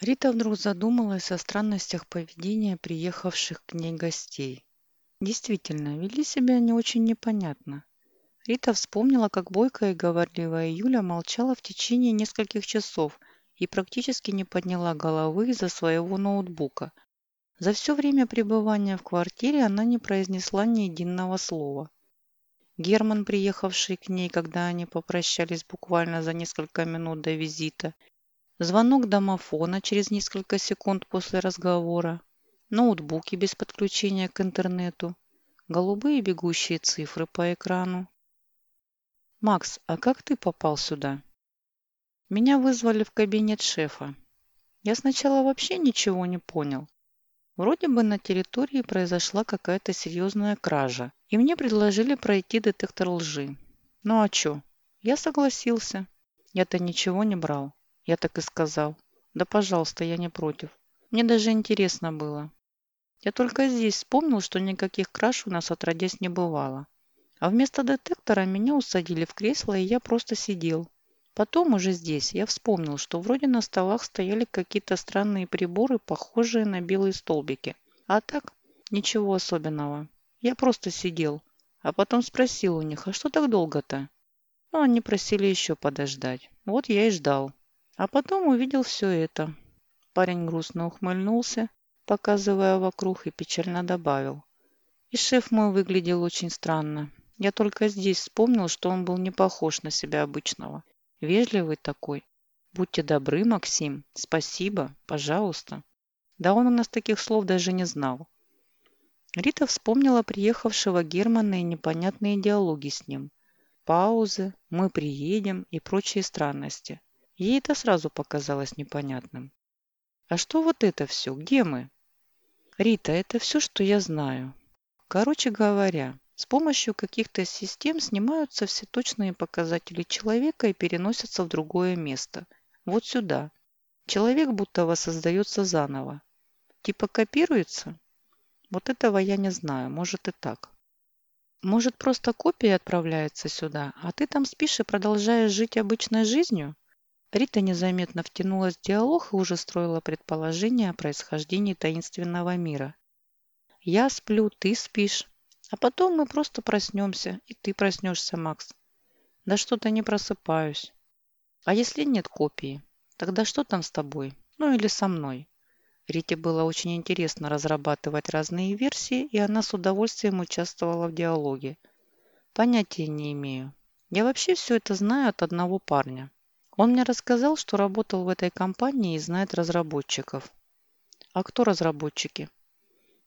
Рита вдруг задумалась о странностях поведения приехавших к ней гостей. Действительно, вели себя они очень непонятно. Рита вспомнила, как бойкая и говорливая Юля молчала в течение нескольких часов и практически не подняла головы из-за своего ноутбука. За все время пребывания в квартире она не произнесла ни единого слова. Герман, приехавший к ней, когда они попрощались буквально за несколько минут до визита, Звонок домофона через несколько секунд после разговора. Ноутбуки без подключения к интернету. Голубые бегущие цифры по экрану. «Макс, а как ты попал сюда?» Меня вызвали в кабинет шефа. Я сначала вообще ничего не понял. Вроде бы на территории произошла какая-то серьезная кража, и мне предложили пройти детектор лжи. Ну а чё? Я согласился. Я-то ничего не брал. Я так и сказал. Да, пожалуйста, я не против. Мне даже интересно было. Я только здесь вспомнил, что никаких краж у нас отродясь не бывало. А вместо детектора меня усадили в кресло, и я просто сидел. Потом уже здесь я вспомнил, что вроде на столах стояли какие-то странные приборы, похожие на белые столбики. А так, ничего особенного. Я просто сидел. А потом спросил у них, а что так долго-то? Ну, они просили еще подождать. Вот я и ждал. А потом увидел все это. Парень грустно ухмыльнулся, показывая вокруг, и печально добавил. И шеф мой выглядел очень странно. Я только здесь вспомнил, что он был не похож на себя обычного. Вежливый такой. Будьте добры, Максим. Спасибо. Пожалуйста. Да он у нас таких слов даже не знал. Рита вспомнила приехавшего Германа и непонятные диалоги с ним. Паузы, мы приедем и прочие странности. Ей это сразу показалось непонятным. «А что вот это все? Где мы?» «Рита, это все, что я знаю. Короче говоря, с помощью каких-то систем снимаются все точные показатели человека и переносятся в другое место. Вот сюда. Человек будто воссоздается заново. Типа копируется? Вот этого я не знаю. Может и так. Может, просто копия отправляется сюда, а ты там спишь и продолжаешь жить обычной жизнью? Рита незаметно втянулась в диалог и уже строила предположение о происхождении таинственного мира. «Я сплю, ты спишь, а потом мы просто проснемся, и ты проснешься, Макс». «Да что-то не просыпаюсь». «А если нет копии? Тогда что там с тобой? Ну или со мной?» Рите было очень интересно разрабатывать разные версии, и она с удовольствием участвовала в диалоге. «Понятия не имею. Я вообще все это знаю от одного парня. Он мне рассказал, что работал в этой компании и знает разработчиков. А кто разработчики?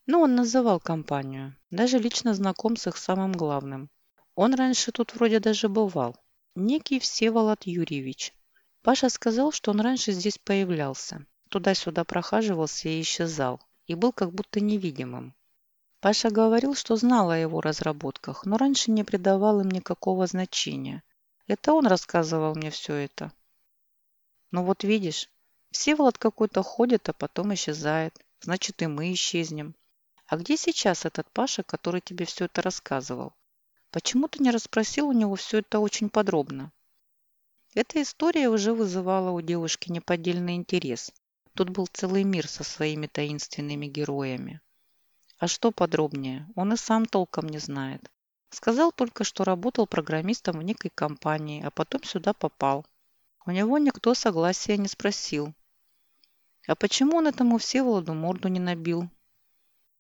Ну, он называл компанию. Даже лично знаком с их самым главным. Он раньше тут вроде даже бывал. Некий Всеволод Юрьевич. Паша сказал, что он раньше здесь появлялся. Туда-сюда прохаживался и исчезал. И был как будто невидимым. Паша говорил, что знал о его разработках, но раньше не придавал им никакого значения. Это он рассказывал мне все это. Ну вот видишь, Всеволод какой-то ходит, а потом исчезает. Значит, и мы исчезнем. А где сейчас этот Паша, который тебе все это рассказывал? Почему ты не расспросил у него все это очень подробно? Эта история уже вызывала у девушки неподдельный интерес. Тут был целый мир со своими таинственными героями. А что подробнее, он и сам толком не знает. Сказал только, что работал программистом в некой компании, а потом сюда попал. У него никто согласия не спросил. А почему он этому Всеволоду морду не набил?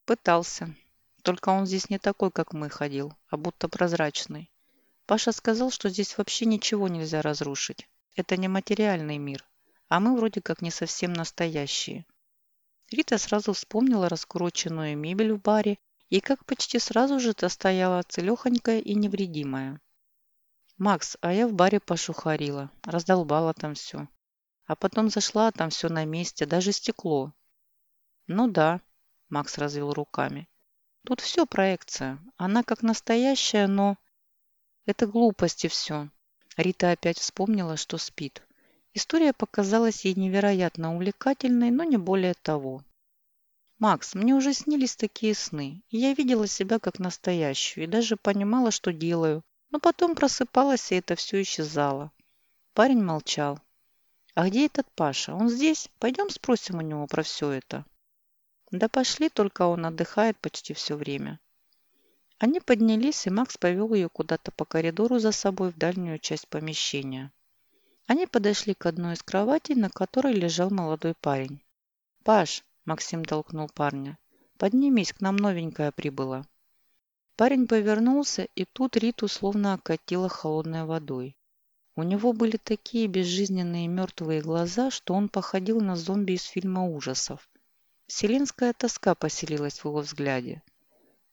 Пытался. Только он здесь не такой, как мы ходил, а будто прозрачный. Паша сказал, что здесь вообще ничего нельзя разрушить. Это не материальный мир, а мы вроде как не совсем настоящие. Рита сразу вспомнила раскуроченную мебель в баре и как почти сразу же та стояла целехонькая и невредимая. «Макс, а я в баре пошухарила, раздолбала там все. А потом зашла, а там все на месте, даже стекло». «Ну да», – Макс развел руками. «Тут все проекция. Она как настоящая, но...» «Это глупости все». Рита опять вспомнила, что спит. История показалась ей невероятно увлекательной, но не более того. «Макс, мне уже снились такие сны, я видела себя как настоящую, и даже понимала, что делаю. Но потом просыпалась, и это все исчезало». Парень молчал. А где этот Паша? Он здесь? Пойдем спросим у него про все это. Да пошли, только он отдыхает почти все время. Они поднялись, и Макс повел ее куда-то по коридору за собой в дальнюю часть помещения. Они подошли к одной из кроватей, на которой лежал молодой парень. «Паш!» – Максим толкнул парня. «Поднимись, к нам новенькая прибыла». Парень повернулся, и тут Риту словно окатило холодной водой. У него были такие безжизненные мертвые глаза, что он походил на зомби из фильма ужасов. Вселенская тоска поселилась в его взгляде.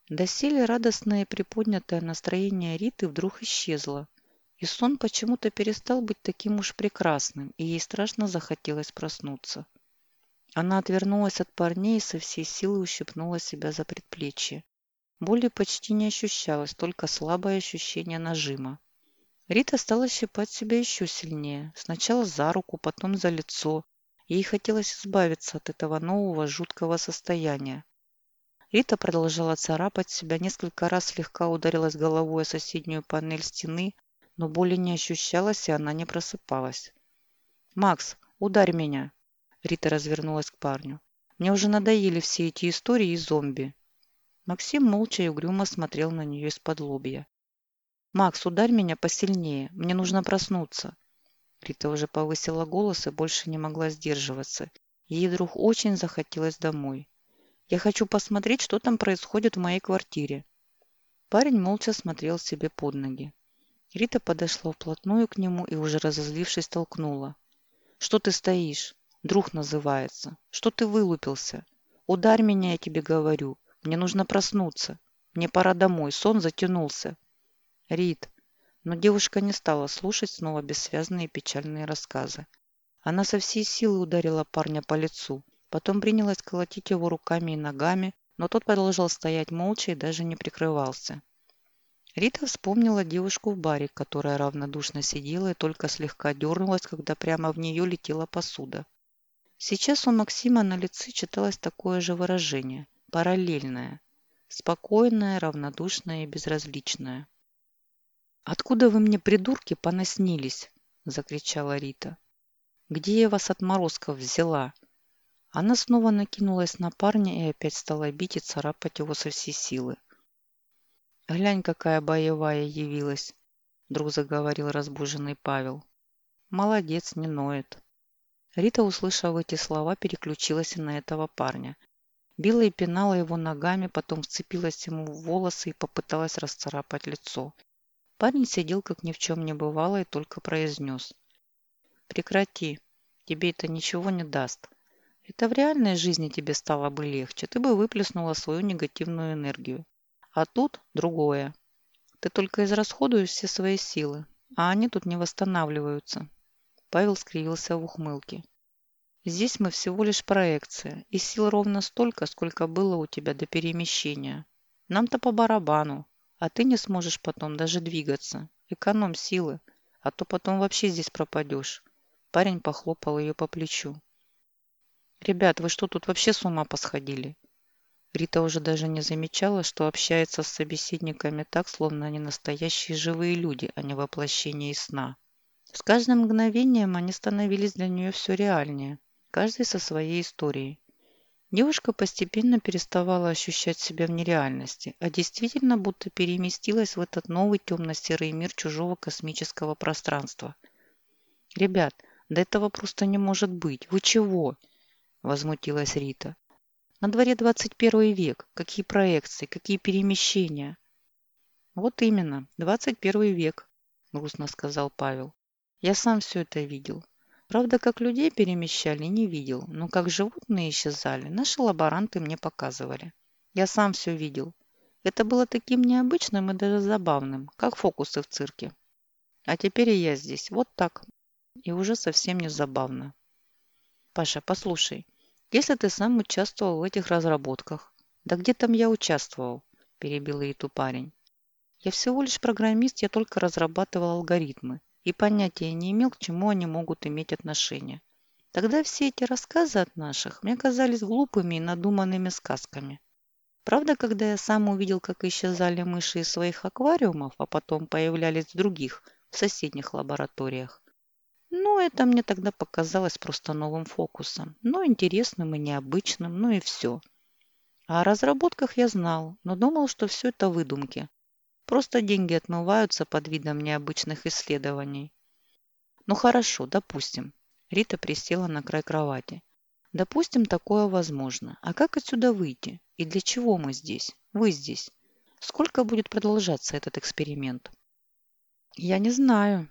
Доселе радостное и приподнятое настроение Риты вдруг исчезло, и сон почему-то перестал быть таким уж прекрасным, и ей страшно захотелось проснуться. Она отвернулась от парней и со всей силы ущипнула себя за предплечье. Боли почти не ощущалось, только слабое ощущение нажима. Рита стала щипать себя еще сильнее. Сначала за руку, потом за лицо. Ей хотелось избавиться от этого нового жуткого состояния. Рита продолжала царапать себя, несколько раз слегка ударилась головой о соседнюю панель стены, но боли не ощущалась, и она не просыпалась. «Макс, ударь меня!» Рита развернулась к парню. «Мне уже надоели все эти истории и зомби». Максим молча и угрюмо смотрел на нее из-под лобья. «Макс, ударь меня посильнее. Мне нужно проснуться». Рита уже повысила голос и больше не могла сдерживаться. Ей вдруг очень захотелось домой. Я хочу посмотреть, что там происходит в моей квартире». Парень молча смотрел себе под ноги. Рита подошла вплотную к нему и, уже разозлившись, толкнула. «Что ты стоишь? Друг называется. Что ты вылупился? Ударь меня, я тебе говорю. Мне нужно проснуться. Мне пора домой. Сон затянулся». «Рит». Но девушка не стала слушать снова бессвязные печальные рассказы. Она со всей силы ударила парня по лицу. Потом принялась колотить его руками и ногами, но тот продолжал стоять молча и даже не прикрывался. Рита вспомнила девушку в баре, которая равнодушно сидела и только слегка дернулась, когда прямо в нее летела посуда. Сейчас у Максима на лице читалось такое же выражение, параллельное, спокойное, равнодушное и безразличное. «Откуда вы мне, придурки, понаснились?» – закричала Рита. «Где я вас отморозков взяла? Она снова накинулась на парня и опять стала бить и царапать его со всей силы. «Глянь, какая боевая явилась!» Вдруг заговорил разбуженный Павел. «Молодец, не ноет». Рита, услышав эти слова, переключилась на этого парня. Била и пинала его ногами, потом вцепилась ему в волосы и попыталась расцарапать лицо. Парень сидел, как ни в чем не бывало, и только произнес. «Прекрати, тебе это ничего не даст. Это в реальной жизни тебе стало бы легче. Ты бы выплеснула свою негативную энергию. А тут другое. Ты только израсходуешь все свои силы, а они тут не восстанавливаются. Павел скривился в ухмылке. Здесь мы всего лишь проекция, и сил ровно столько, сколько было у тебя до перемещения. Нам-то по барабану, а ты не сможешь потом даже двигаться. Эконом силы, а то потом вообще здесь пропадешь. Парень похлопал ее по плечу. «Ребят, вы что, тут вообще с ума посходили?» Рита уже даже не замечала, что общается с собеседниками так, словно они настоящие живые люди, а не воплощение сна. С каждым мгновением они становились для нее все реальнее, каждый со своей историей. Девушка постепенно переставала ощущать себя в нереальности, а действительно будто переместилась в этот новый темно-серый мир чужого космического пространства. «Ребят, да этого просто не может быть! Вы чего?» возмутилась Рита. На дворе 21 век. Какие проекции, какие перемещения? Вот именно, 21 век, грустно сказал Павел. Я сам все это видел. Правда, как людей перемещали, не видел, но как животные исчезали, наши лаборанты мне показывали. Я сам все видел. Это было таким необычным и даже забавным, как фокусы в цирке. А теперь и я здесь, вот так. И уже совсем не забавно. Паша, послушай, если ты сам участвовал в этих разработках. Да где там я участвовал? Перебил Риту парень. Я всего лишь программист, я только разрабатывал алгоритмы и понятия не имел, к чему они могут иметь отношение. Тогда все эти рассказы от наших мне казались глупыми и надуманными сказками. Правда, когда я сам увидел, как исчезали мыши из своих аквариумов, а потом появлялись в других, в соседних лабораториях, Ну, это мне тогда показалось просто новым фокусом. Ну, интересным и необычным, ну и все. А о разработках я знал, но думал, что все это выдумки. Просто деньги отмываются под видом необычных исследований. Ну хорошо, допустим. Рита присела на край кровати. Допустим, такое возможно. А как отсюда выйти? И для чего мы здесь? Вы здесь? Сколько будет продолжаться этот эксперимент? Я не знаю,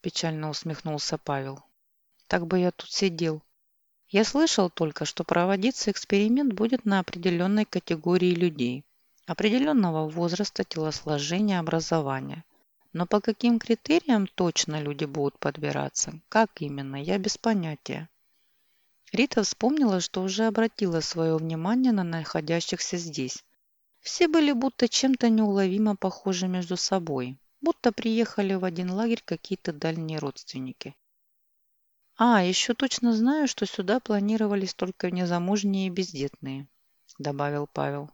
печально усмехнулся Павел. Так бы я тут сидел. Я слышал только, что проводиться эксперимент будет на определенной категории людей, определенного возраста, телосложения, образования. Но по каким критериям точно люди будут подбираться, как именно, я без понятия. Рита вспомнила, что уже обратила свое внимание на находящихся здесь. Все были будто чем-то неуловимо похожи между собой, будто приехали в один лагерь какие-то дальние родственники. «А, еще точно знаю, что сюда планировались только незамужние и бездетные», – добавил Павел.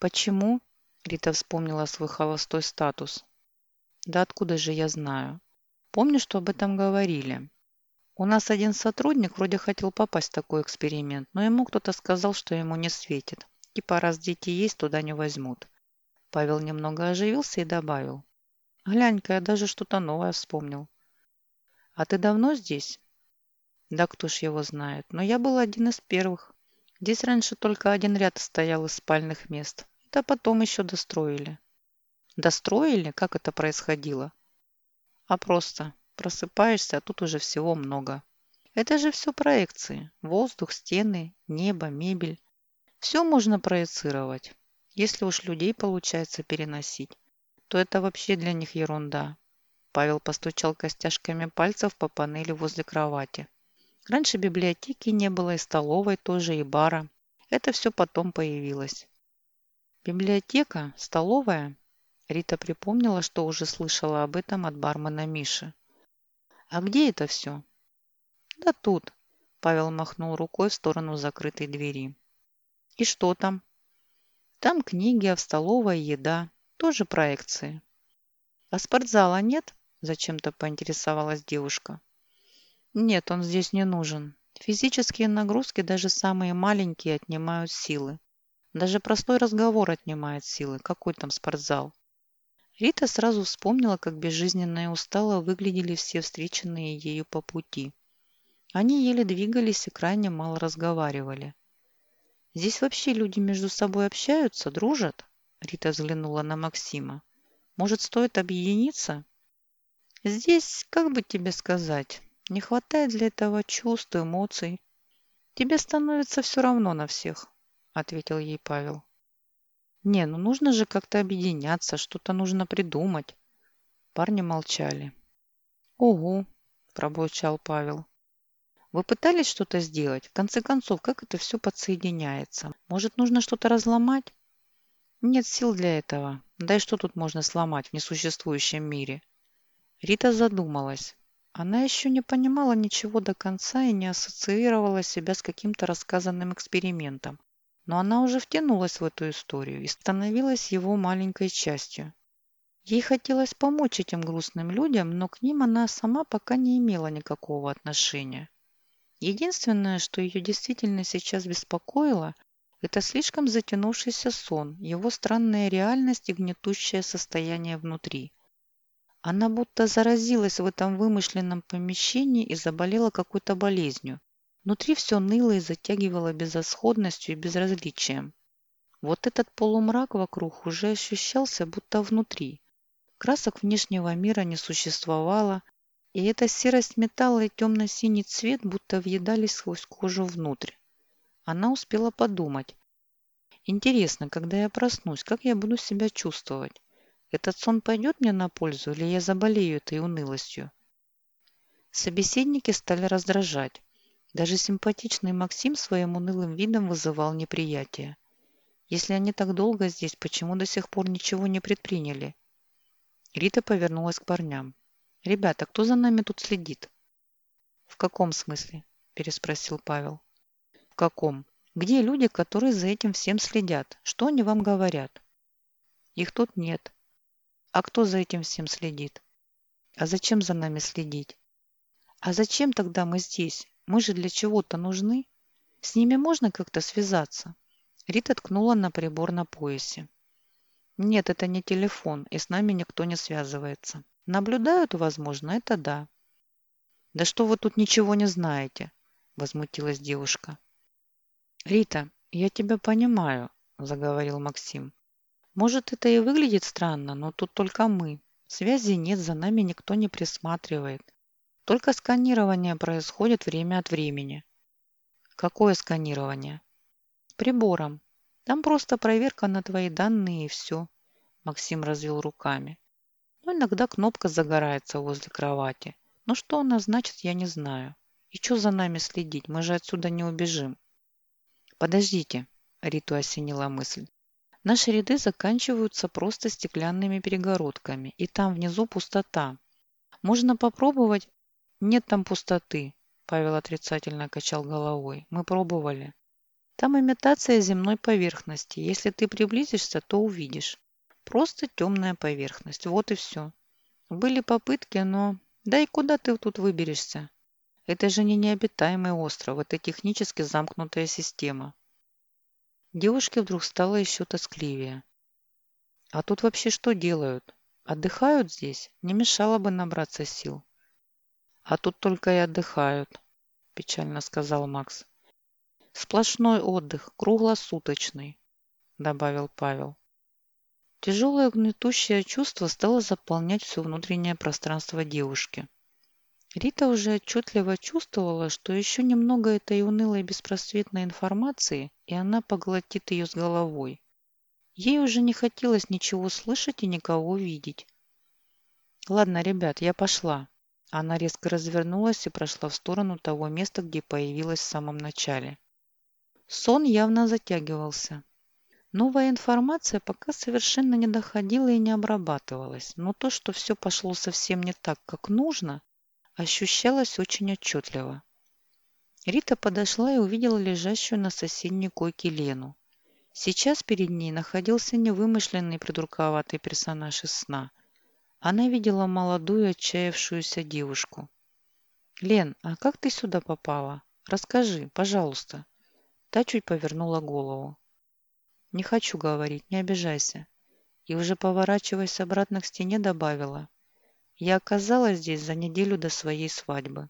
«Почему?» – Рита вспомнила свой холостой статус. «Да откуда же я знаю? Помню, что об этом говорили. У нас один сотрудник вроде хотел попасть в такой эксперимент, но ему кто-то сказал, что ему не светит. Типа, раз дети есть, туда не возьмут». Павел немного оживился и добавил. «Глянь-ка, я даже что-то новое вспомнил». «А ты давно здесь?» «Да кто ж его знает. Но я был один из первых. Здесь раньше только один ряд стоял из спальных мест. Это потом еще достроили». «Достроили? Как это происходило?» «А просто. Просыпаешься, а тут уже всего много. Это же все проекции. Воздух, стены, небо, мебель. Все можно проецировать. Если уж людей получается переносить, то это вообще для них ерунда. Павел постучал костяшками пальцев по панели возле кровати. Раньше библиотеки не было, и столовой тоже, и бара. Это все потом появилось. Библиотека, столовая. Рита припомнила, что уже слышала об этом от бармена Миши. А где это все? Да тут. Павел махнул рукой в сторону закрытой двери. И что там? Там книги, а в столовой еда. Тоже проекции. А спортзала нет? Зачем-то поинтересовалась девушка. Нет, он здесь не нужен. Физические нагрузки, даже самые маленькие, отнимают силы. Даже простой разговор отнимает силы. Какой там спортзал? Рита сразу вспомнила, как безжизненно и устало выглядели все встреченные ею по пути. Они еле двигались и крайне мало разговаривали. «Здесь вообще люди между собой общаются, дружат?» Рита взглянула на Максима. «Может, стоит объединиться?» Здесь, как бы тебе сказать, не хватает для этого чувств, эмоций. Тебе становится все равно на всех, ответил ей Павел. Не, ну нужно же как-то объединяться, что-то нужно придумать. Парни молчали. Ого, пробурчал Павел. Вы пытались что-то сделать? В конце концов, как это все подсоединяется? Может, нужно что-то разломать? Нет сил для этого. Да и что тут можно сломать в несуществующем мире? Рита задумалась. Она еще не понимала ничего до конца и не ассоциировала себя с каким-то рассказанным экспериментом. Но она уже втянулась в эту историю и становилась его маленькой частью. Ей хотелось помочь этим грустным людям, но к ним она сама пока не имела никакого отношения. Единственное, что ее действительно сейчас беспокоило, это слишком затянувшийся сон, его странная реальность и гнетущее состояние внутри. Она будто заразилась в этом вымышленном помещении и заболела какой-то болезнью. Внутри все ныло и затягивало безысходностью и безразличием. Вот этот полумрак вокруг уже ощущался будто внутри. Красок внешнего мира не существовало, и эта серость металла и темно-синий цвет будто въедались сквозь кожу внутрь. Она успела подумать. Интересно, когда я проснусь, как я буду себя чувствовать? Этот сон пойдет мне на пользу, или я заболею этой унылостью? Собеседники стали раздражать. Даже симпатичный Максим своим унылым видом вызывал неприятие. Если они так долго здесь, почему до сих пор ничего не предприняли? Рита повернулась к парням. «Ребята, кто за нами тут следит?» «В каком смысле?» – переспросил Павел. «В каком? Где люди, которые за этим всем следят? Что они вам говорят?» «Их тут нет. А кто за этим всем следит? А зачем за нами следить? А зачем тогда мы здесь? Мы же для чего-то нужны. С ними можно как-то связаться? Рита ткнула на прибор на поясе. Нет, это не телефон, и с нами никто не связывается. Наблюдают, возможно, это да. Да что вы тут ничего не знаете? Возмутилась девушка. Рита, я тебя понимаю, заговорил Максим. Может, это и выглядит странно, но тут только мы. Связи нет, за нами никто не присматривает. Только сканирование происходит время от времени. Какое сканирование? Прибором. Там просто проверка на твои данные и все. Максим развел руками. Но ну, иногда кнопка загорается возле кровати. Но что она значит, я не знаю. И что за нами следить? Мы же отсюда не убежим. Подождите, Риту осенила мысль. Наши ряды заканчиваются просто стеклянными перегородками, и там внизу пустота. Можно попробовать? Нет там пустоты, Павел отрицательно качал головой. Мы пробовали. Там имитация земной поверхности. Если ты приблизишься, то увидишь. Просто темная поверхность. Вот и все. Были попытки, но... Да и куда ты тут выберешься? Это же не необитаемый остров, это технически замкнутая система. Девушке вдруг стало еще тоскливее. А тут вообще что делают? Отдыхают здесь? Не мешало бы набраться сил. А тут только и отдыхают, печально сказал Макс. Сплошной отдых, круглосуточный, добавил Павел. Тяжелое гнетущее чувство стало заполнять все внутреннее пространство девушки. Рита уже отчетливо чувствовала, что еще немного этой унылой беспросветной информации, и она поглотит ее с головой. Ей уже не хотелось ничего слышать и никого видеть. «Ладно, ребят, я пошла». Она резко развернулась и прошла в сторону того места, где появилась в самом начале. Сон явно затягивался. Новая информация пока совершенно не доходила и не обрабатывалась, но то, что все пошло совсем не так, как нужно, ощущалось очень отчетливо. Рита подошла и увидела лежащую на соседней койке Лену. Сейчас перед ней находился невымышленный придурковатый персонаж из сна. Она видела молодую отчаявшуюся девушку. «Лен, а как ты сюда попала? Расскажи, пожалуйста». Та чуть повернула голову. «Не хочу говорить, не обижайся». И уже поворачиваясь обратно к стене, добавила. «Я оказалась здесь за неделю до своей свадьбы».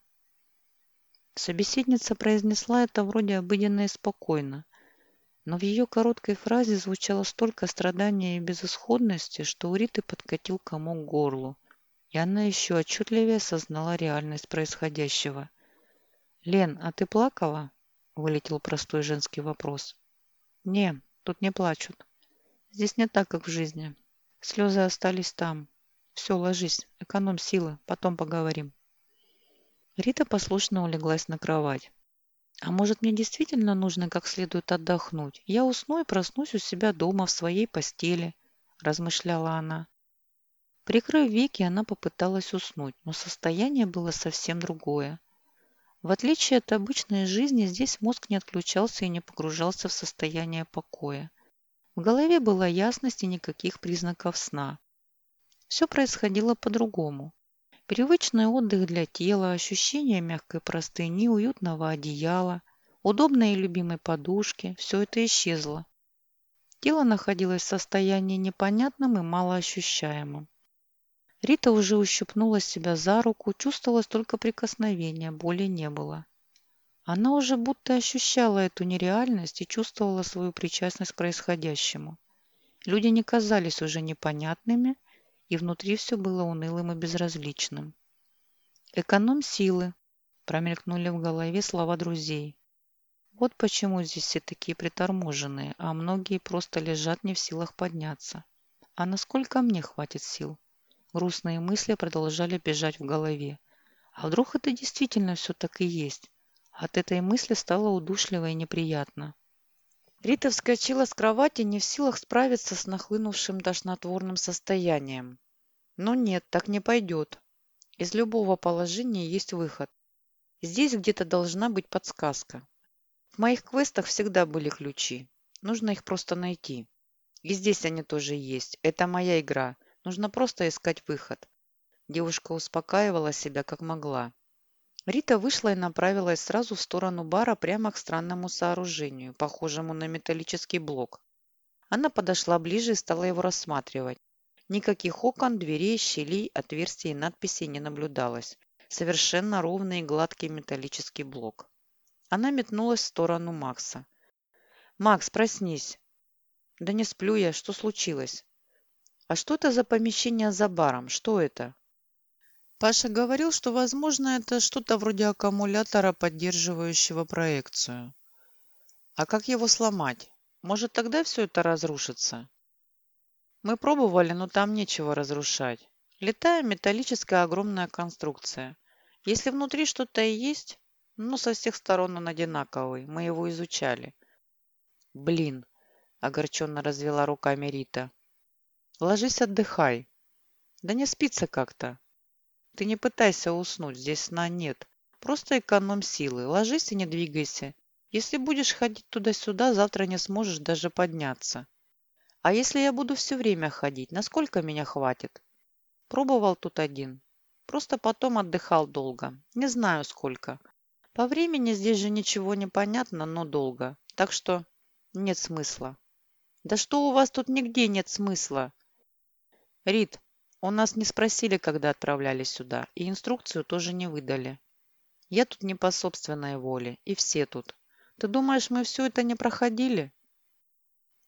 Собеседница произнесла это вроде обыденно и спокойно, но в ее короткой фразе звучало столько страдания и безысходности, что у Риты подкатил комок к горлу, и она еще отчетливее осознала реальность происходящего. «Лен, а ты плакала?» вылетел простой женский вопрос. Не, тут не плачут. Здесь не так, как в жизни. Слезы остались там. Все, ложись, эконом силы, потом поговорим. Рита послушно улеглась на кровать. А может, мне действительно нужно как следует отдохнуть? Я усну и проснусь у себя дома в своей постели, размышляла она. Прикрыв веки, она попыталась уснуть, но состояние было совсем другое. В отличие от обычной жизни, здесь мозг не отключался и не погружался в состояние покоя. В голове была ясность и никаких признаков сна. Все происходило по-другому. Привычный отдых для тела, ощущение мягкой простыни, уютного одеяла, удобной и любимой подушки – все это исчезло. Тело находилось в состоянии непонятном и малоощущаемом. Рита уже ущипнула себя за руку, чувствовалось только прикосновение, боли не было. Она уже будто ощущала эту нереальность и чувствовала свою причастность к происходящему. Люди не казались уже непонятными, и внутри все было унылым и безразличным. «Эконом силы», – промелькнули в голове слова друзей. Вот почему здесь все такие приторможенные, а многие просто лежат не в силах подняться. А насколько мне хватит сил? Грустные мысли продолжали бежать в голове. А вдруг это действительно все так и есть? От этой мысли стало удушливо и неприятно. Рита вскочила с кровати, не в силах справиться с нахлынувшим тошнотворным состоянием. Но нет, так не пойдет. Из любого положения есть выход. Здесь где-то должна быть подсказка. В моих квестах всегда были ключи. Нужно их просто найти. И здесь они тоже есть. Это моя игра – Нужно просто искать выход. Девушка успокаивала себя как могла. Рита вышла и направилась сразу в сторону бара прямо к странному сооружению, похожему на металлический блок. Она подошла ближе и стала его рассматривать. Никаких окон, дверей, щелей, отверстий и надписей не наблюдалось. Совершенно ровный и гладкий металлический блок. Она метнулась в сторону Макса. «Макс, проснись!» «Да не сплю я. Что случилось?» «А что это за помещение за баром? Что это?» Паша говорил, что, возможно, это что-то вроде аккумулятора, поддерживающего проекцию. А как его сломать? Может, тогда все это разрушится? Мы пробовали, но там нечего разрушать. Летая металлическая огромная конструкция. Если внутри что-то и есть, ну, со всех сторон он одинаковый. Мы его изучали. Блин, огорченно развела руками Рита. Ложись, отдыхай. Да не спится как-то. Ты не пытайся уснуть, здесь сна нет. Просто экономь силы. Ложись и не двигайся. Если будешь ходить туда-сюда, завтра не сможешь даже подняться. А если я буду все время ходить, насколько меня хватит? Пробовал тут один. Просто потом отдыхал долго. Не знаю сколько. По времени здесь же ничего не понятно, но долго. Так что нет смысла. Да что у вас тут нигде нет смысла? Рит, у нас не спросили, когда отправлялись сюда, и инструкцию тоже не выдали. Я тут не по собственной воле, и все тут. Ты думаешь, мы все это не проходили?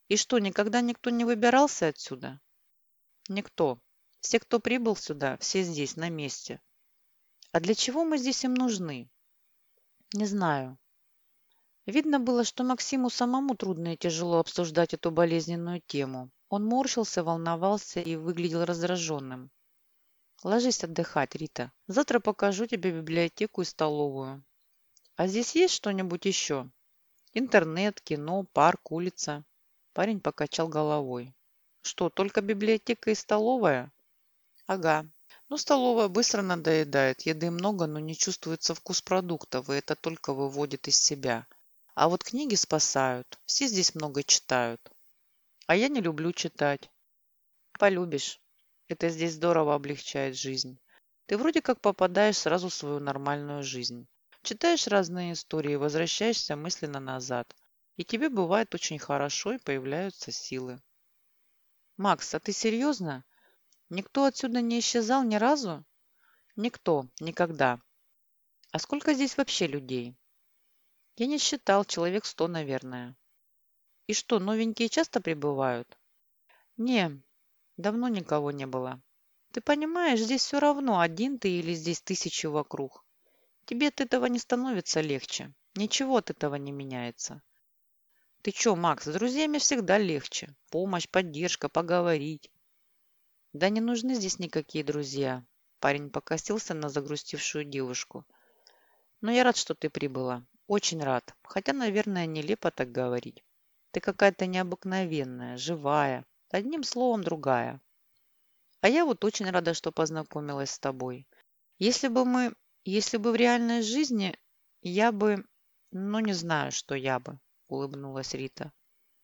И что, никогда никто не выбирался отсюда? Никто. Все, кто прибыл сюда, все здесь, на месте. А для чего мы здесь им нужны? Не знаю. Видно было, что Максиму самому трудно и тяжело обсуждать эту болезненную тему. Он морщился, волновался и выглядел раздраженным. Ложись отдыхать, Рита. Завтра покажу тебе библиотеку и столовую. А здесь есть что-нибудь еще? Интернет, кино, парк, улица. Парень покачал головой. Что, только библиотека и столовая? Ага. Ну, столовая быстро надоедает. Еды много, но не чувствуется вкус продуктов, и это только выводит из себя. А вот книги спасают. Все здесь много читают. А я не люблю читать. Полюбишь. Это здесь здорово облегчает жизнь. Ты вроде как попадаешь сразу в свою нормальную жизнь. Читаешь разные истории, возвращаешься мысленно назад. И тебе бывает очень хорошо и появляются силы. Макс, а ты серьезно? Никто отсюда не исчезал ни разу? Никто, никогда. А сколько здесь вообще людей? Я не считал, человек сто, наверное. И что, новенькие часто прибывают? Не, давно никого не было. Ты понимаешь, здесь все равно, один ты или здесь тысячи вокруг. Тебе от этого не становится легче. Ничего от этого не меняется. Ты что, Макс, с друзьями всегда легче. Помощь, поддержка, поговорить. Да не нужны здесь никакие друзья. Парень покосился на загрустившую девушку. Но я рад, что ты прибыла. Очень рад. Хотя, наверное, нелепо так говорить. Ты какая-то необыкновенная, живая. Одним словом, другая. А я вот очень рада, что познакомилась с тобой. Если бы мы... Если бы в реальной жизни я бы... Ну, не знаю, что я бы, улыбнулась Рита.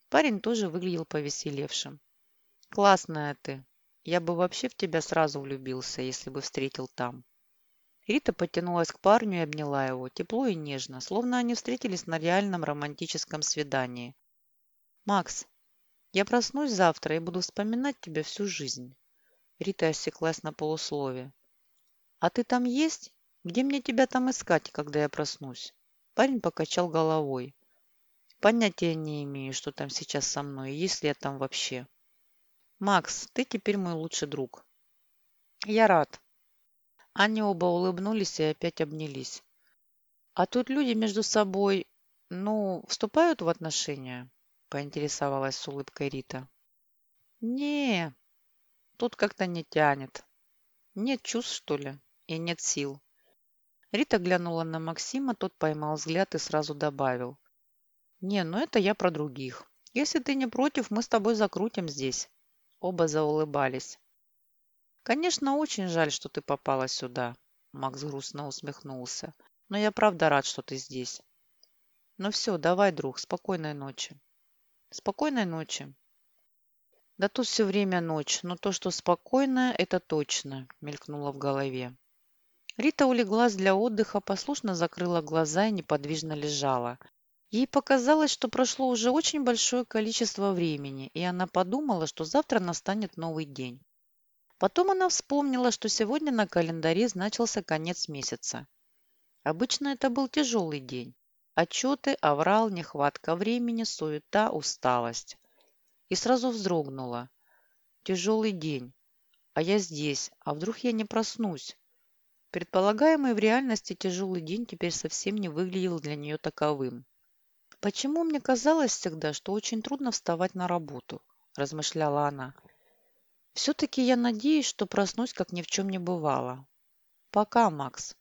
Парень тоже выглядел повеселевшим. Классная ты. Я бы вообще в тебя сразу влюбился, если бы встретил там. Рита потянулась к парню и обняла его, тепло и нежно, словно они встретились на реальном романтическом свидании, Макс, я проснусь завтра и буду вспоминать тебя всю жизнь. Рита осеклась на полуслове. А ты там есть? Где мне тебя там искать, когда я проснусь? Парень покачал головой. Понятия не имею, что там сейчас со мной, есть ли я там вообще. Макс, ты теперь мой лучший друг. Я рад. Они оба улыбнулись и опять обнялись. А тут люди между собой, ну, вступают в отношения? поинтересовалась с улыбкой Рита. не тут как-то не тянет. Нет чувств, что ли, и нет сил. Рита глянула на Максима, тот поймал взгляд и сразу добавил. «Не, ну это я про других. Если ты не против, мы с тобой закрутим здесь». Оба заулыбались. «Конечно, очень жаль, что ты попала сюда», — Макс грустно усмехнулся. «Но я правда рад, что ты здесь». «Ну все, давай, друг, спокойной ночи». Спокойной ночи. Да тут все время ночь, но то, что спокойно, это точно, мелькнуло в голове. Рита улеглась для отдыха, послушно закрыла глаза и неподвижно лежала. Ей показалось, что прошло уже очень большое количество времени, и она подумала, что завтра настанет новый день. Потом она вспомнила, что сегодня на календаре значился конец месяца. Обычно это был тяжелый день. Отчеты, аврал, нехватка времени, суета, усталость. И сразу вздрогнула. Тяжелый день. А я здесь. А вдруг я не проснусь? Предполагаемый в реальности тяжелый день теперь совсем не выглядел для нее таковым. «Почему мне казалось всегда, что очень трудно вставать на работу?» – размышляла она. «Все-таки я надеюсь, что проснусь, как ни в чем не бывало. Пока, Макс».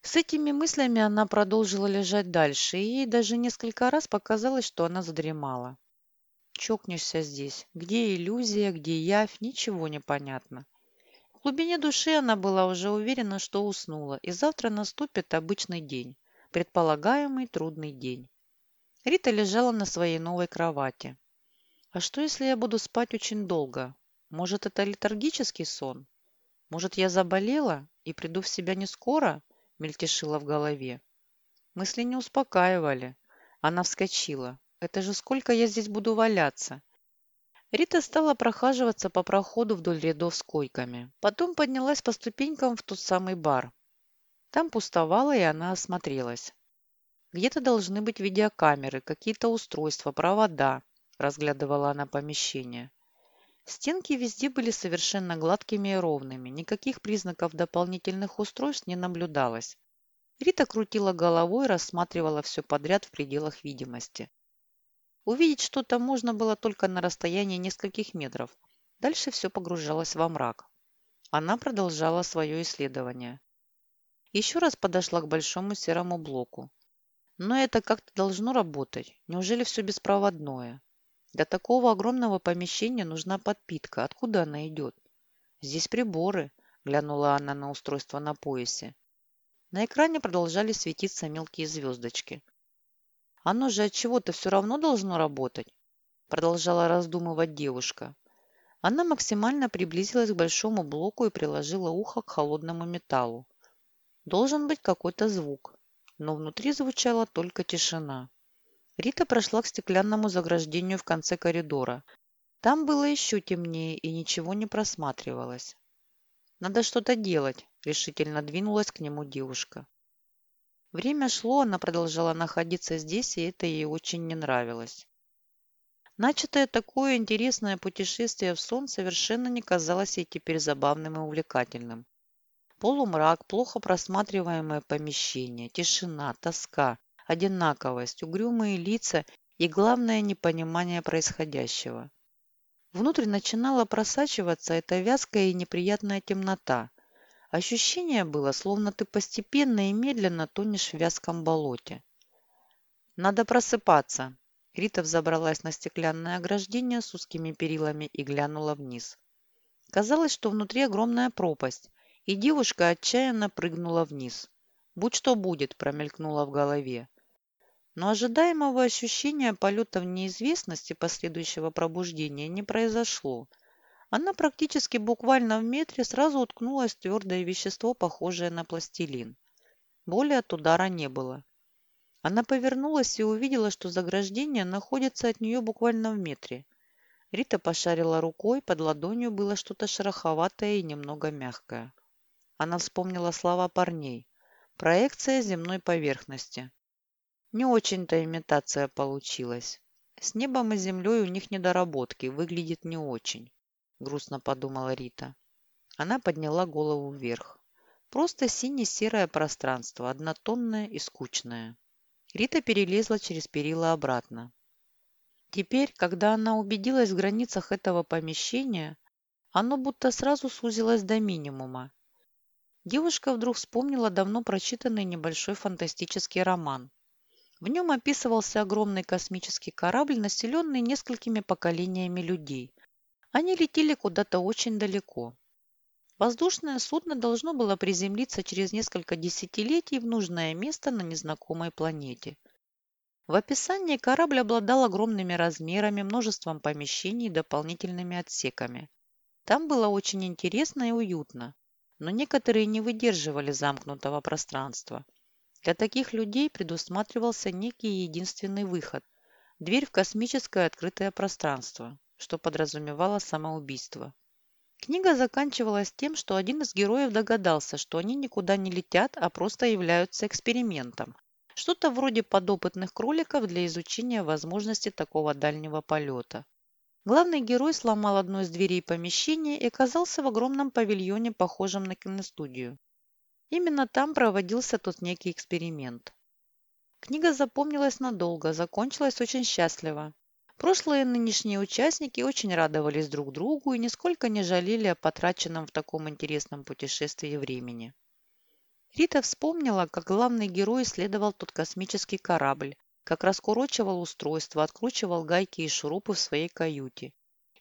С этими мыслями она продолжила лежать дальше, и ей даже несколько раз показалось, что она задремала. Чокнешься здесь. Где иллюзия, где явь, ничего не понятно глубине души она была уже уверена, что уснула, и завтра наступит обычный день, предполагаемый трудный день. Рита лежала на своей новой кровати. А что, если я буду спать очень долго? Может, это летаргический сон? Может, я заболела и приду в себя не скоро? Мельтешила в голове. Мысли не успокаивали. Она вскочила. Это же сколько я здесь буду валяться? Рита стала прохаживаться по проходу вдоль рядов с койками. Потом поднялась по ступенькам в тот самый бар. Там пустовало, и она осмотрелась. Где-то должны быть видеокамеры, какие-то устройства, провода, разглядывала она помещение. Стенки везде были совершенно гладкими и ровными, никаких признаков дополнительных устройств не наблюдалось. Рита крутила головой рассматривала все подряд в пределах видимости. Увидеть что-то можно было только на расстоянии нескольких метров. Дальше все погружалось во мрак. Она продолжала свое исследование. Еще раз подошла к большому серому блоку. Но это как-то должно работать. Неужели все беспроводное? Для такого огромного помещения нужна подпитка. Откуда она идет? Здесь приборы, глянула она на устройство на поясе. На экране продолжали светиться мелкие звездочки. Оно же от чего-то все равно должно работать, продолжала раздумывать девушка. Она максимально приблизилась к большому блоку и приложила ухо к холодному металлу. Должен быть какой-то звук, но внутри звучала только тишина. Рита прошла к стеклянному заграждению в конце коридора. Там было еще темнее и ничего не просматривалось. «Надо что-то делать», – решительно двинулась к нему девушка. Время шло, она продолжала находиться здесь, и это ей очень не нравилось. Начатое такое интересное путешествие в сон совершенно не казалось ей теперь забавным и увлекательным. Полумрак, плохо просматриваемое помещение, тишина, тоска, одинаковость, угрюмые лица и, главное, непонимание происходящего. Внутрь начинала просачиваться эта вязкая и неприятная темнота, Ощущение было, словно ты постепенно и медленно тонешь в вязком болоте. «Надо просыпаться!» Рита взобралась на стеклянное ограждение с узкими перилами и глянула вниз. Казалось, что внутри огромная пропасть, и девушка отчаянно прыгнула вниз. «Будь что будет», – промелькнула в голове. Но ожидаемого ощущения полета в неизвестность и последующего пробуждения не произошло – она практически буквально в метре сразу уткнулась в твердое вещество, похожее на пластилин. Боли от удара не было. Она повернулась и увидела, что заграждение находится от нее буквально в метре. Рита пошарила рукой, под ладонью было что-то шероховатое и немного мягкое. Она вспомнила слова парней. Проекция земной поверхности. Не очень-то имитация получилась. С небом и землей у них недоработки, выглядит не очень грустно подумала Рита. Она подняла голову вверх. Просто сине-серое пространство, однотонное и скучное. Рита перелезла через перила обратно. Теперь, когда она убедилась в границах этого помещения, оно будто сразу сузилось до минимума. Девушка вдруг вспомнила давно прочитанный небольшой фантастический роман. В нем описывался огромный космический корабль, населенный несколькими поколениями людей, они летели куда-то очень далеко. Воздушное судно должно было приземлиться через несколько десятилетий в нужное место на незнакомой планете. В описании корабль обладал огромными размерами, множеством помещений и дополнительными отсеками. Там было очень интересно и уютно. но некоторые не выдерживали замкнутого пространства. Для таких людей предусматривался некий единственный выход – дверь в космическое открытое пространство, что подразумевало самоубийство. Книга заканчивалась тем, что один из героев догадался, что они никуда не летят, а просто являются экспериментом. Что-то вроде подопытных кроликов для изучения возможности такого дальнего полета. Главный герой сломал одну из дверей помещения и оказался в огромном павильоне, похожем на киностудию. Именно там проводился тот некий эксперимент. Книга запомнилась надолго, закончилась очень счастливо. Прошлые и нынешние участники очень радовались друг другу и нисколько не жалели о потраченном в таком интересном путешествии времени. Рита вспомнила, как главный герой исследовал тот космический корабль, как раскурочивал устройство, откручивал гайки и шурупы в своей каюте,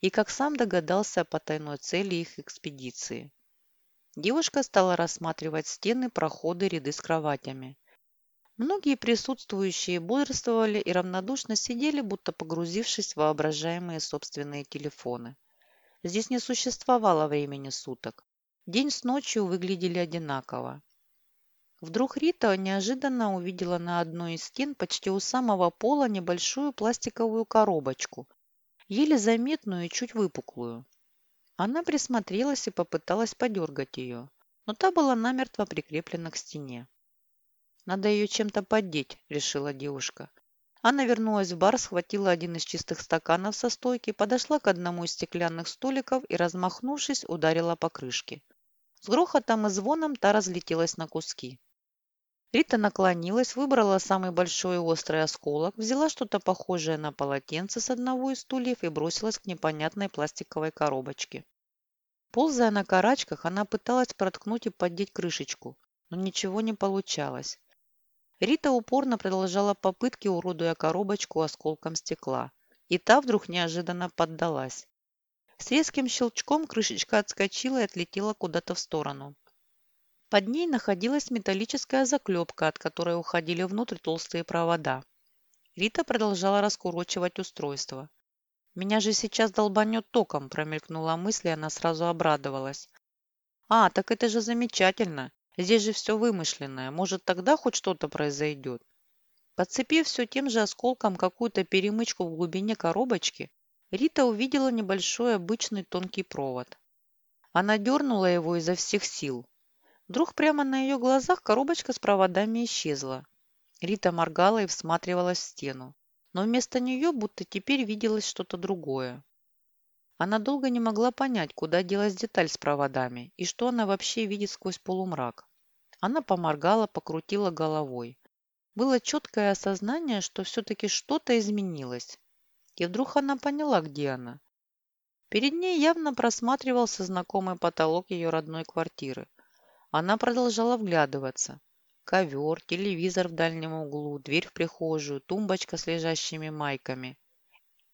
и как сам догадался о потайной цели их экспедиции. Девушка стала рассматривать стены, проходы, ряды с кроватями. Многие присутствующие бодрствовали и равнодушно сидели, будто погрузившись в воображаемые собственные телефоны. Здесь не существовало времени суток. День с ночью выглядели одинаково. Вдруг Рита неожиданно увидела на одной из стен почти у самого пола небольшую пластиковую коробочку, еле заметную и чуть выпуклую. Она присмотрелась и попыталась подергать ее, но та была намертво прикреплена к стене. «Надо ее чем-то поддеть», – решила девушка. Она вернулась в бар, схватила один из чистых стаканов со стойки, подошла к одному из стеклянных столиков и, размахнувшись, ударила по крышке. С грохотом и звоном та разлетелась на куски. Рита наклонилась, выбрала самый большой острый осколок, взяла что-то похожее на полотенце с одного из стульев и бросилась к непонятной пластиковой коробочке. Ползая на карачках, она пыталась проткнуть и поддеть крышечку, но ничего не получалось. Рита упорно продолжала попытки, уродуя коробочку осколком стекла. И та вдруг неожиданно поддалась. С резким щелчком крышечка отскочила и отлетела куда-то в сторону. Под ней находилась металлическая заклепка, от которой уходили внутрь толстые провода. Рита продолжала раскурочивать устройство. «Меня же сейчас долбанет током», – промелькнула мысль, и она сразу обрадовалась. «А, так это же замечательно. Здесь же все вымышленное. Может, тогда хоть что-то произойдет. Подцепив все тем же осколком какую-то перемычку в глубине коробочки, Рита увидела небольшой обычный тонкий провод. Она дернула его изо всех сил. Вдруг прямо на ее глазах коробочка с проводами исчезла. Рита моргала и всматривалась в стену. Но вместо нее будто теперь виделось что-то другое. Она долго не могла понять, куда делась деталь с проводами и что она вообще видит сквозь полумрак. Она поморгала, покрутила головой. Было четкое осознание, что все-таки что-то изменилось. И вдруг она поняла, где она. Перед ней явно просматривался знакомый потолок ее родной квартиры. Она продолжала вглядываться. Ковер, телевизор в дальнем углу, дверь в прихожую, тумбочка с лежащими майками.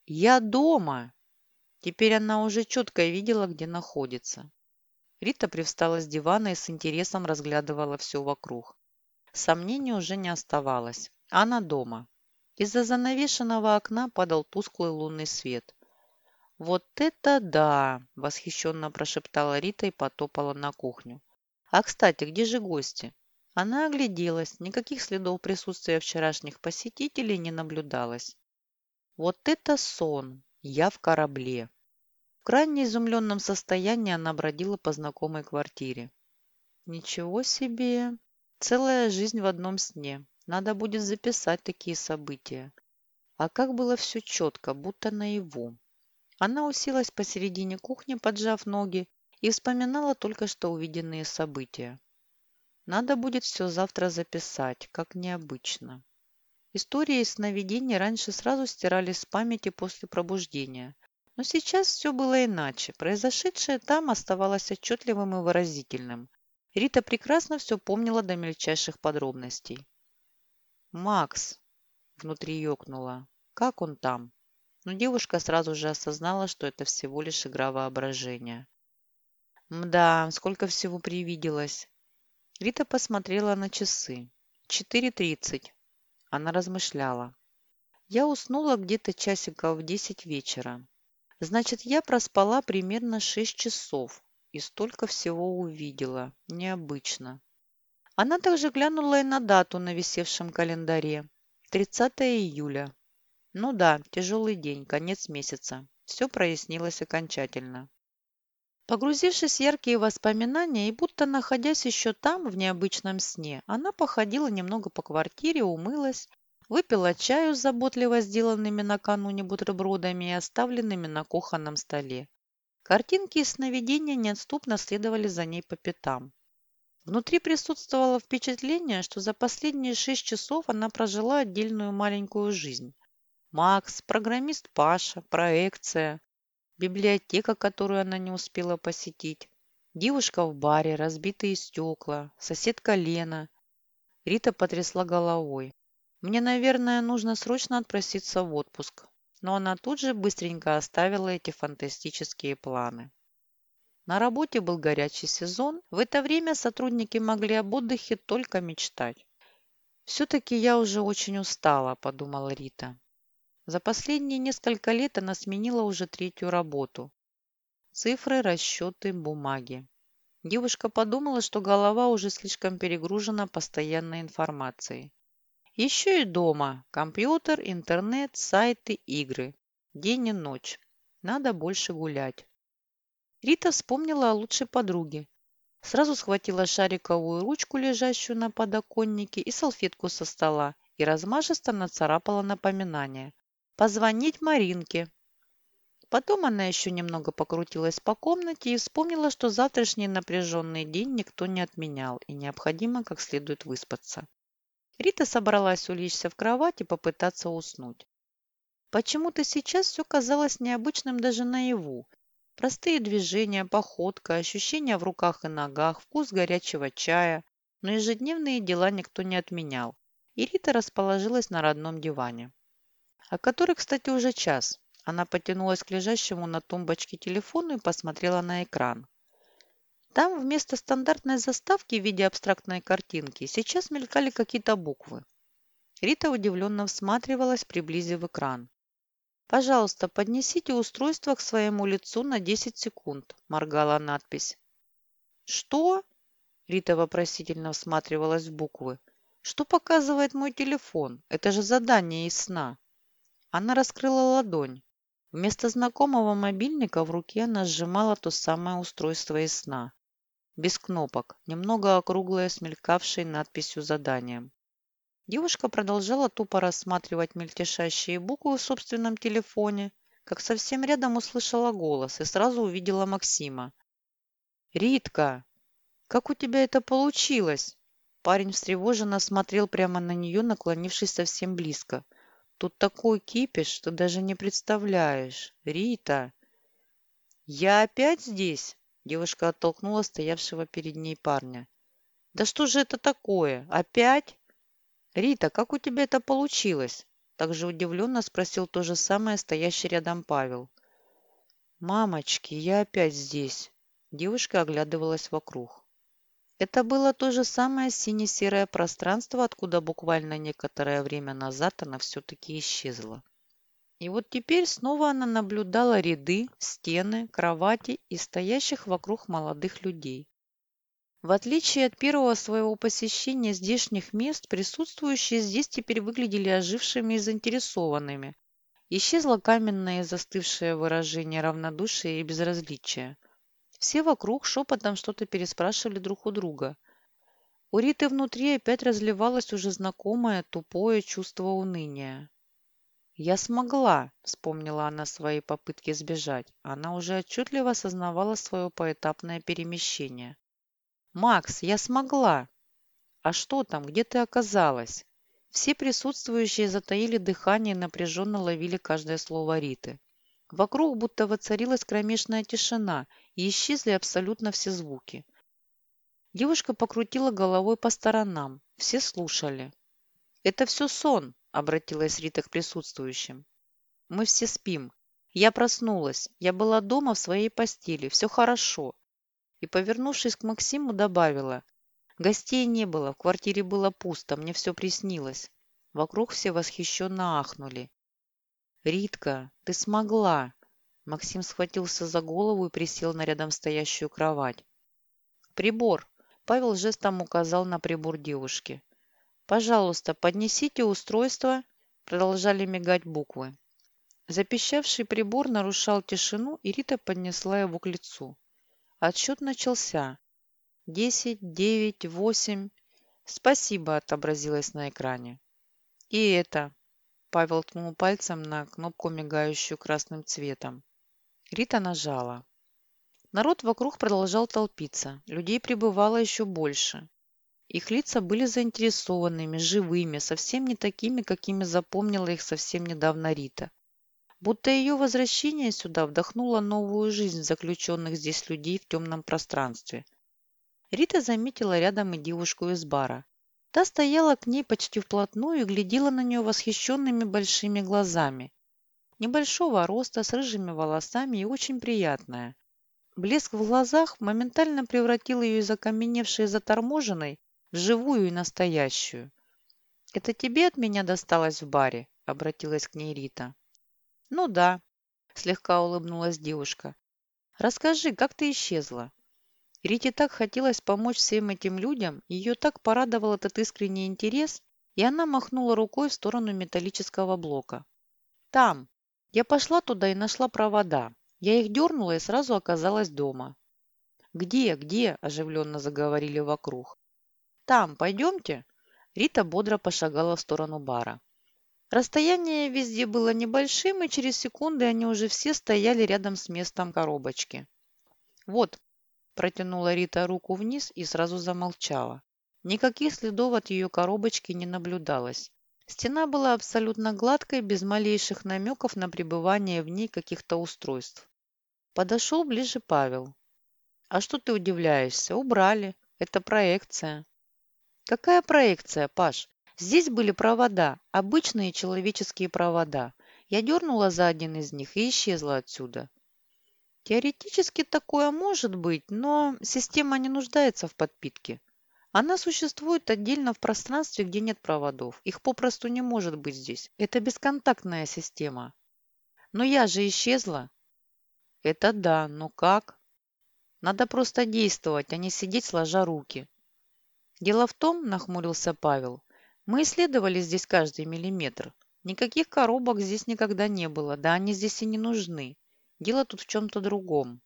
«Я дома!» Теперь она уже четко видела, где находится. Рита привстала с дивана и с интересом разглядывала все вокруг. Сомнений уже не оставалось. Она дома. Из-за занавешенного окна падал тусклый лунный свет. «Вот это да!» – восхищенно прошептала Рита и потопала на кухню. «А, кстати, где же гости?» Она огляделась. Никаких следов присутствия вчерашних посетителей не наблюдалось. «Вот это сон! Я в корабле. В крайне изумленном состоянии она бродила по знакомой квартире. Ничего себе! Целая жизнь в одном сне. Надо будет записать такие события. А как было все четко, будто наяву. Она уселась посередине кухни, поджав ноги, и вспоминала только что увиденные события. Надо будет все завтра записать, как необычно. Истории из сновидений раньше сразу стирались с памяти после пробуждения. Но сейчас все было иначе. Произошедшее там оставалось отчетливым и выразительным. Рита прекрасно все помнила до мельчайших подробностей. «Макс!» – внутри ёкнула. «Как он там?» Но девушка сразу же осознала, что это всего лишь игра воображения. «Мда, сколько всего привиделось!» Рита посмотрела на часы. «Четыре тридцать. Она размышляла. Я уснула где-то часиков в десять вечера. Значит, я проспала примерно шесть часов. и столько всего увидела. Необычно. Она также глянула и на дату на висевшем календаре. 30 июля. Ну да, тяжелый день, конец месяца. Все прояснилось окончательно. Погрузившись в яркие воспоминания и будто находясь еще там, в необычном сне, она походила немного по квартире, умылась, выпила чаю с заботливо сделанными накануне бутербродами и оставленными на кухонном столе. Картинки и сновидения неотступно следовали за ней по пятам. Внутри присутствовало впечатление, что за последние шесть часов она прожила отдельную маленькую жизнь. Макс, программист Паша, проекция, библиотека, которую она не успела посетить, девушка в баре, разбитые стекла, соседка Лена. Рита потрясла головой. Мне, наверное, нужно срочно отпроситься в отпуск. Но она тут же быстренько оставила эти фантастические планы. На работе был горячий сезон. В это время сотрудники могли об отдыхе только мечтать. «Все-таки я уже очень устала», – подумала Рита. За последние несколько лет она сменила уже третью работу. Цифры, расчеты, бумаги. Девушка подумала, что голова уже слишком перегружена постоянной информацией. Еще и дома. Компьютер, интернет, сайты, игры. День и ночь. Надо больше гулять. Рита вспомнила о лучшей подруге. Сразу схватила шариковую ручку, лежащую на подоконнике, и салфетку со стола, и размашисто нацарапала напоминание. Позвонить Маринке. Потом она еще немного покрутилась по комнате и вспомнила, что завтрашний напряженный день никто не отменял и необходимо как следует выспаться. Рита собралась улечься в кровать и попытаться уснуть. Почему-то сейчас все казалось необычным даже наяву. Простые движения, походка, ощущения в руках и ногах, вкус горячего чая. Но ежедневные дела никто не отменял. И Рита расположилась на родном диване а который, кстати, уже час. Она потянулась к лежащему на тумбочке телефону и посмотрела на экран. Там вместо стандартной заставки в виде абстрактной картинки сейчас мелькали какие-то буквы. Рита удивленно всматривалась, приблизив экран. «Пожалуйста, поднесите устройство к своему лицу на 10 секунд», – моргала надпись. «Что?» – Рита вопросительно всматривалась в буквы. «Что показывает мой телефон? Это же задание из сна». Она раскрыла ладонь. Вместо знакомого мобильника в руке она сжимала то самое устройство из сна. Без кнопок, немного округлое с надписью заданием. Девушка продолжала тупо рассматривать мельтешащие буквы в собственном телефоне, как совсем рядом услышала голос и сразу увидела Максима. «Ритка, как у тебя это получилось?» Парень встревоженно смотрел прямо на нее, наклонившись совсем близко – Тут такой кипиш, что даже не представляешь. Рита!» «Я опять здесь?» Девушка оттолкнула стоявшего перед ней парня. «Да что же это такое? Опять?» «Рита, как у тебя это получилось?» Также удивленно спросил то же самое стоящий рядом Павел. «Мамочки, я опять здесь!» Девушка оглядывалась вокруг. Это было то же самое сине-серое пространство, откуда буквально некоторое время назад она все-таки исчезла. И вот теперь снова она наблюдала ряды, стены, кровати и стоящих вокруг молодых людей. В отличие от первого своего посещения здешних мест, присутствующие здесь теперь выглядели ожившими и заинтересованными. Исчезло каменное и застывшее выражение равнодушия и безразличия – все вокруг шепотом что-то переспрашивали друг у друга. У Риты внутри опять разливалось уже знакомое тупое чувство уныния. «Я смогла», — вспомнила она свои попытки сбежать. Она уже отчетливо осознавала свое поэтапное перемещение. «Макс, я смогла!» «А что там? Где ты оказалась?» Все присутствующие затаили дыхание и напряженно ловили каждое слово Риты. Вокруг будто воцарилась кромешная тишина, и исчезли абсолютно все звуки. Девушка покрутила головой по сторонам. Все слушали. «Это все сон», — обратилась Рита к присутствующим. «Мы все спим. Я проснулась. Я была дома в своей постели. Все хорошо». И, повернувшись к Максиму, добавила. «Гостей не было. В квартире было пусто. Мне все приснилось». Вокруг все восхищенно ахнули. «Ритка, ты смогла!» Максим схватился за голову и присел на рядом стоящую кровать. «Прибор!» Павел жестом указал на прибор девушки. «Пожалуйста, поднесите устройство», продолжали мигать буквы. Запищавший прибор нарушал тишину, и Рита поднесла его к лицу. Отсчет начался. «Десять, девять, восемь...» «Спасибо», — отобразилось на экране. «И это...» — Павел ткнул пальцем на кнопку, мигающую красным цветом. Рита нажала. Народ вокруг продолжал толпиться. Людей прибывало еще больше. Их лица были заинтересованными, живыми, совсем не такими, какими запомнила их совсем недавно Рита. Будто ее возвращение сюда вдохнуло новую жизнь заключенных здесь людей в темном пространстве. Рита заметила рядом и девушку из бара. Та стояла к ней почти вплотную и глядела на нее восхищенными большими глазами небольшого роста, с рыжими волосами и очень приятная. Блеск в глазах моментально превратил ее из окаменевшей заторможенной в живую и настоящую. «Это тебе от меня досталось в баре?» – обратилась к ней Рита. «Ну да», – слегка улыбнулась девушка. «Расскажи, как ты исчезла?» Рите так хотелось помочь всем этим людям, ее так порадовал этот искренний интерес, и она махнула рукой в сторону металлического блока. «Там!» Я пошла туда и нашла провода. Я их дернула и сразу оказалась дома. «Где, где?» – оживленно заговорили вокруг. «Там, пойдемте?» Рита бодро пошагала в сторону бара. Расстояние везде было небольшим, и через секунды они уже все стояли рядом с местом коробочки. «Вот», – протянула Рита руку вниз и сразу замолчала. Никаких следов от ее коробочки не наблюдалось. Стена была абсолютно гладкой, без малейших намеков на пребывание в ней каких-то устройств. Подошел ближе Павел. «А что ты удивляешься? Убрали. Это проекция». «Какая проекция, Паш? Здесь были провода, обычные человеческие провода. Я дернула за один из них и исчезла отсюда». Теоретически такое может быть, но система не нуждается в подпитке. Она существует отдельно в пространстве, где нет проводов. Их попросту не может быть здесь. Это бесконтактная система. Но я же исчезла. Это да, но как? Надо просто действовать, а не сидеть сложа руки. Дело в том, нахмурился Павел, мы исследовали здесь каждый миллиметр. Никаких коробок здесь никогда не было, да они здесь и не нужны. Дело тут в чем-то другом.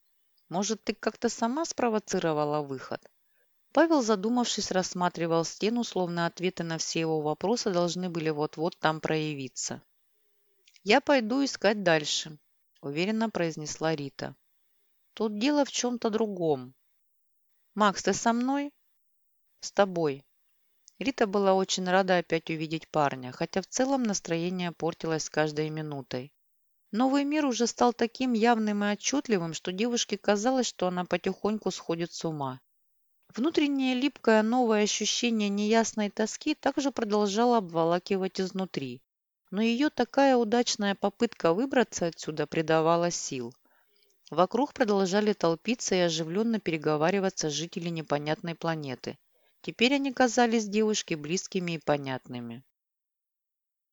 Может, ты как-то сама спровоцировала выход? Павел, задумавшись, рассматривал стену, словно ответы на все его вопросы должны были вот-вот там проявиться. «Я пойду искать дальше», – уверенно произнесла Рита. «Тут дело в чем-то другом». «Макс, ты со мной?» «С тобой». Рита была очень рада опять увидеть парня, хотя в целом настроение портилось с каждой минутой. Новый мир уже стал таким явным и отчетливым, что девушке казалось, что она потихоньку сходит с ума. Внутреннее липкое новое ощущение неясной тоски также продолжало обволакивать изнутри. Но ее такая удачная попытка выбраться отсюда придавала сил. Вокруг продолжали толпиться и оживленно переговариваться жители непонятной планеты. Теперь они казались девушке близкими и понятными.